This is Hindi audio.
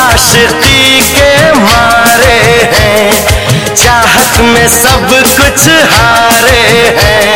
आशिकी के मारे हैं चाहत में सब कुछ हारे हैं।